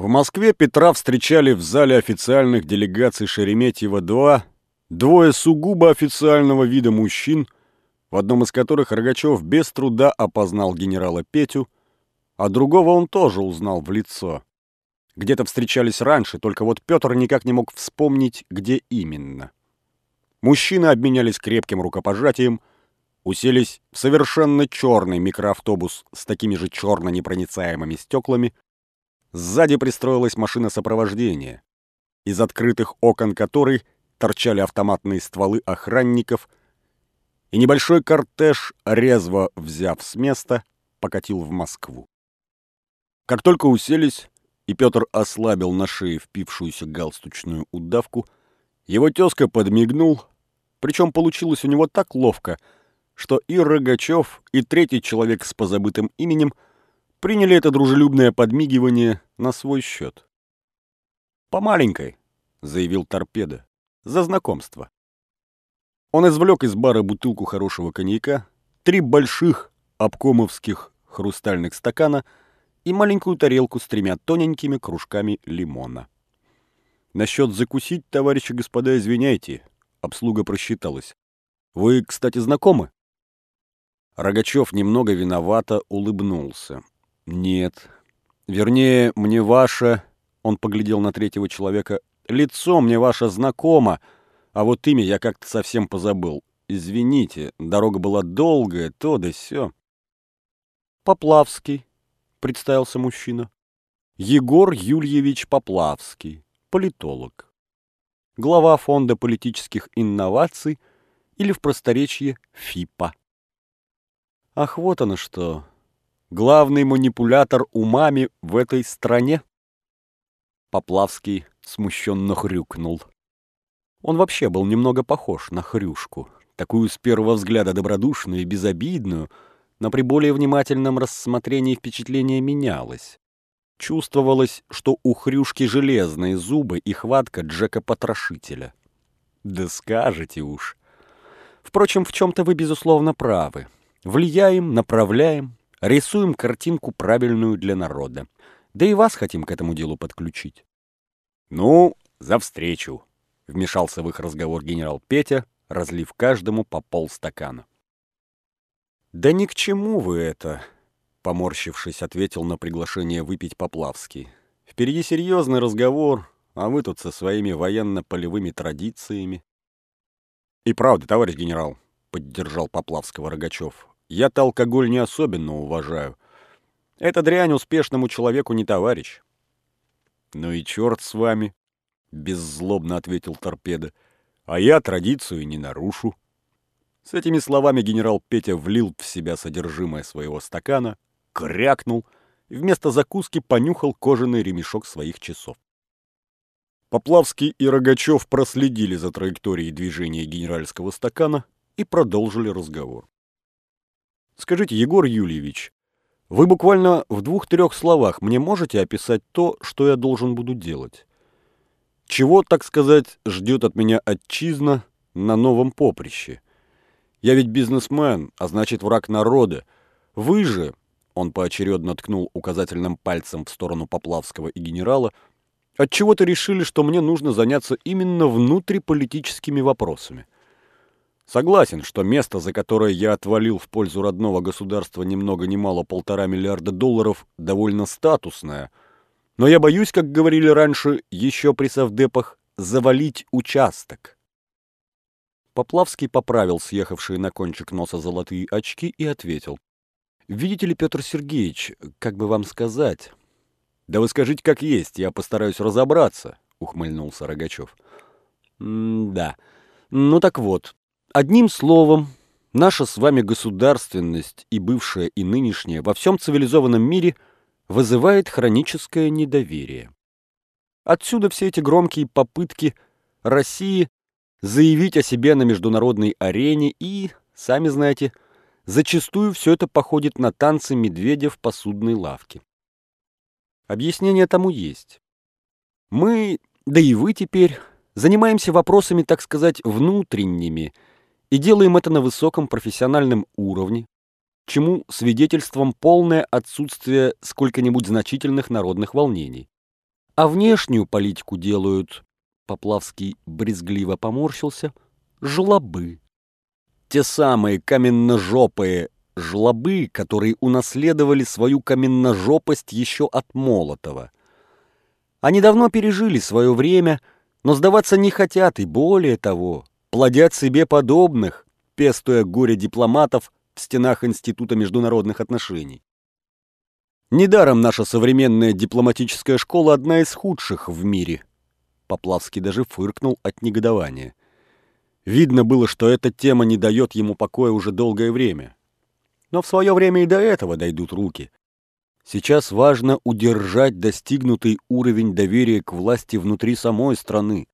В Москве Петра встречали в зале официальных делегаций Шереметьево-2 двое сугубо официального вида мужчин, в одном из которых Рогачев без труда опознал генерала Петю, а другого он тоже узнал в лицо. Где-то встречались раньше, только вот Петр никак не мог вспомнить, где именно. Мужчины обменялись крепким рукопожатием, уселись в совершенно черный микроавтобус с такими же черно-непроницаемыми стеклами. Сзади пристроилась машина сопровождения, из открытых окон которой торчали автоматные стволы охранников, и небольшой кортеж, резво взяв с места, покатил в Москву. Как только уселись, и Петр ослабил на шее впившуюся галстучную удавку, его тезка подмигнул, причем получилось у него так ловко, что и Рогачев, и третий человек с позабытым именем приняли это дружелюбное подмигивание на свой счет. «По маленькой», — заявил торпеда, — «за знакомство». Он извлек из бара бутылку хорошего коньяка, три больших обкомовских хрустальных стакана и маленькую тарелку с тремя тоненькими кружками лимона. Насчет закусить, товарищи господа, извиняйте, Обслуга просчиталась. «Вы, кстати, знакомы?» Рогачев немного виновато улыбнулся. «Нет. Вернее, мне ваше...» Он поглядел на третьего человека. «Лицо мне ваше знакомо, а вот имя я как-то совсем позабыл. Извините, дорога была долгая, то да сё». «Поплавский», — представился мужчина. «Егор Юльевич Поплавский, политолог» глава Фонда политических инноваций или в просторечии ФИПа. Ах, вот оно что. Главный манипулятор умами в этой стране. Поплавский смущенно хрюкнул. Он вообще был немного похож на хрюшку, такую с первого взгляда добродушную и безобидную, но при более внимательном рассмотрении впечатление менялось. Чувствовалось, что у хрюшки железные зубы и хватка Джека-потрошителя. Да скажете уж. Впрочем, в чем-то вы, безусловно, правы. Влияем, направляем, рисуем картинку правильную для народа. Да и вас хотим к этому делу подключить. Ну, за встречу, вмешался в их разговор генерал Петя, разлив каждому по полстакана. Да ни к чему вы это, Поморщившись, ответил на приглашение выпить Поплавский. «Впереди серьезный разговор, а вы тут со своими военно-полевыми традициями». «И правда, товарищ генерал», — поддержал Поплавского Рогачев, «я-то алкоголь не особенно уважаю. Эта дрянь успешному человеку не товарищ». «Ну и черт с вами», — беззлобно ответил торпеда, «а я традицию не нарушу». С этими словами генерал Петя влил в себя содержимое своего стакана, крякнул и вместо закуски понюхал кожаный ремешок своих часов. Поплавский и Рогачев проследили за траекторией движения генеральского стакана и продолжили разговор. «Скажите, Егор Юльевич, вы буквально в двух-трех словах мне можете описать то, что я должен буду делать? Чего, так сказать, ждет от меня отчизна на новом поприще? Я ведь бизнесмен, а значит враг народа. Вы же, он поочередно ткнул указательным пальцем в сторону Поплавского и генерала, отчего-то решили, что мне нужно заняться именно внутриполитическими вопросами. Согласен, что место, за которое я отвалил в пользу родного государства ни много ни мало полтора миллиарда долларов, довольно статусное. Но я боюсь, как говорили раньше, еще при совдепах, завалить участок. Поплавский поправил съехавшие на кончик носа золотые очки и ответил. Видите ли, Петр Сергеевич, как бы вам сказать? Да вы скажите, как есть, я постараюсь разобраться, ухмыльнулся Рогачев. да. Ну так вот, одним словом, наша с вами государственность и бывшая, и нынешняя во всем цивилизованном мире вызывает хроническое недоверие. Отсюда все эти громкие попытки России заявить о себе на международной арене и, сами знаете, Зачастую все это походит на танцы медведя в посудной лавке. Объяснение тому есть. Мы, да и вы теперь, занимаемся вопросами, так сказать, внутренними, и делаем это на высоком профессиональном уровне, чему свидетельством полное отсутствие сколько-нибудь значительных народных волнений. А внешнюю политику делают, Поплавский брезгливо поморщился, жлобы. Те самые каменножопые жлобы, которые унаследовали свою каменножопость еще от Молотова. Они давно пережили свое время, но сдаваться не хотят и более того, плодят себе подобных, пестуя горе дипломатов в стенах Института международных отношений. Недаром наша современная дипломатическая школа одна из худших в мире. Поплавский даже фыркнул от негодования. Видно было, что эта тема не дает ему покоя уже долгое время. Но в свое время и до этого дойдут руки. Сейчас важно удержать достигнутый уровень доверия к власти внутри самой страны.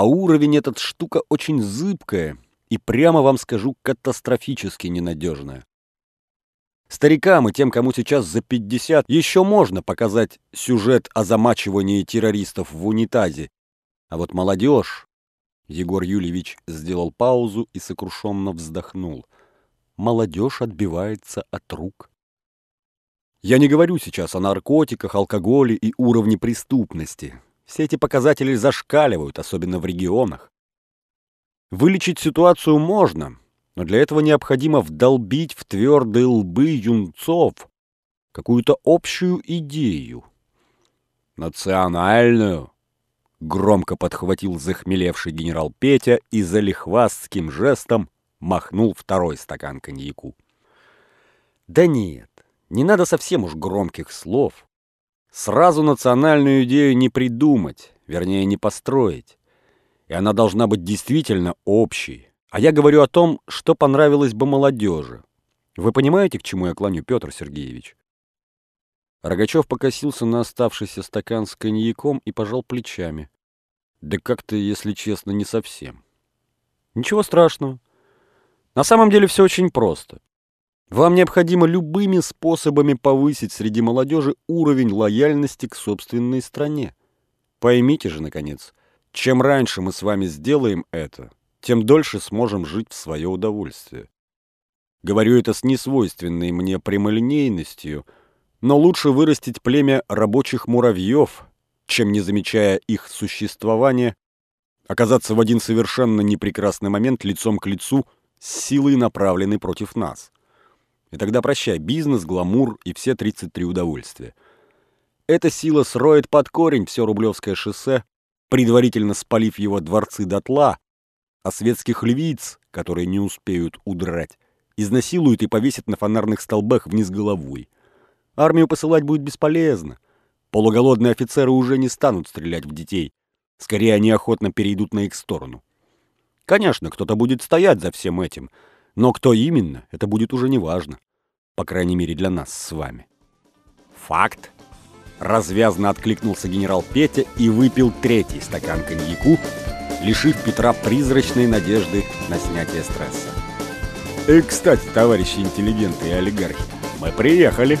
А уровень этот штука очень зыбкая и, прямо вам скажу, катастрофически ненадежная. Старикам и тем, кому сейчас за 50, еще можно показать сюжет о замачивании террористов в унитазе. А вот молодежь... Егор Юльевич сделал паузу и сокрушенно вздохнул. Молодежь отбивается от рук. Я не говорю сейчас о наркотиках, алкоголе и уровне преступности. Все эти показатели зашкаливают, особенно в регионах. Вылечить ситуацию можно, но для этого необходимо вдолбить в твердые лбы юнцов какую-то общую идею. Национальную, громко подхватил захмелевший генерал Петя и за лихвастским жестом махнул второй стакан коньяку. Да нет, не надо совсем уж громких слов. Сразу национальную идею не придумать, вернее, не построить. И она должна быть действительно общей. А я говорю о том, что понравилось бы молодежи. Вы понимаете, к чему я клоню, Петр Сергеевич? Рогачев покосился на оставшийся стакан с коньяком и пожал плечами. Да как-то, если честно, не совсем. Ничего страшного. На самом деле все очень просто. Вам необходимо любыми способами повысить среди молодежи уровень лояльности к собственной стране. Поймите же, наконец, чем раньше мы с вами сделаем это, тем дольше сможем жить в свое удовольствие. Говорю это с несвойственной мне прямолинейностью, но лучше вырастить племя рабочих муравьев, чем, не замечая их существования, оказаться в один совершенно непрекрасный момент лицом к лицу с силой, направленной против нас. И тогда прощай бизнес, гламур и все 33 удовольствия. Эта сила сроет под корень все Рублевское шоссе, предварительно спалив его дворцы дотла, а светских львиц, которые не успеют удрать, изнасилуют и повесят на фонарных столбах вниз головой. Армию посылать будет бесполезно. Полуголодные офицеры уже не станут стрелять в детей. Скорее, они охотно перейдут на их сторону. Конечно, кто-то будет стоять за всем этим — но кто именно, это будет уже неважно. По крайней мере, для нас с вами. Факт. Развязно откликнулся генерал Петя и выпил третий стакан коньяку, лишив Петра призрачной надежды на снятие стресса. И, кстати, товарищи интеллигенты и олигархи, мы приехали.